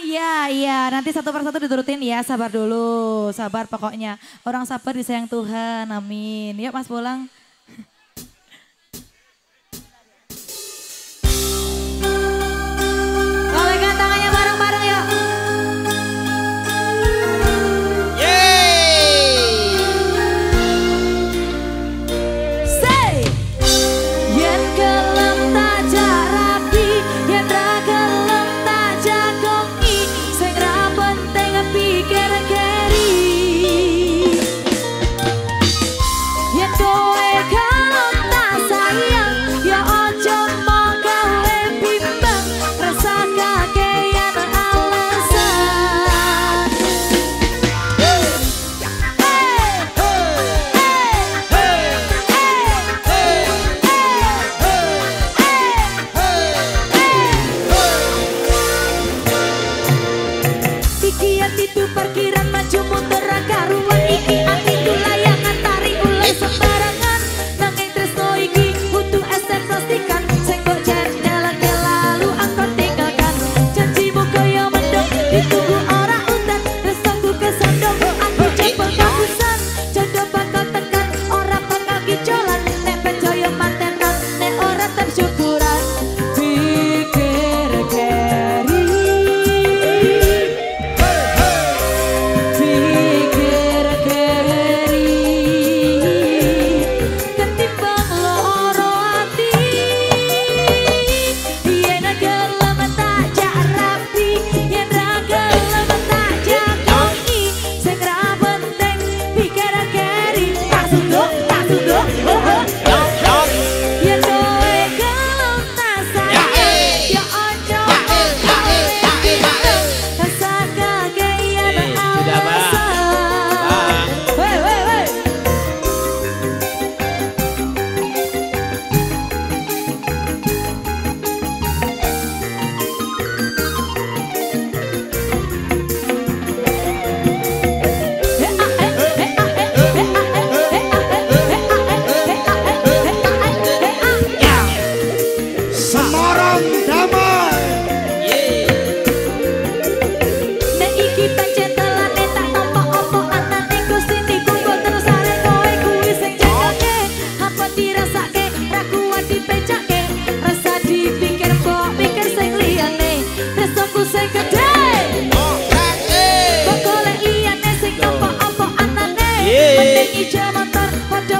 iya, iya. Nanti satu persatu diturutin ya. Sabar dulu. Sabar pokoknya. Orang sabar disayang Tuhan. Amin. Yuk Mas pulang.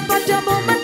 Papa Jumbo.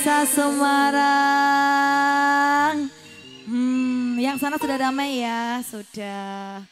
Desa Semarang. Hmm, yang sana sudah damai ya, sudah.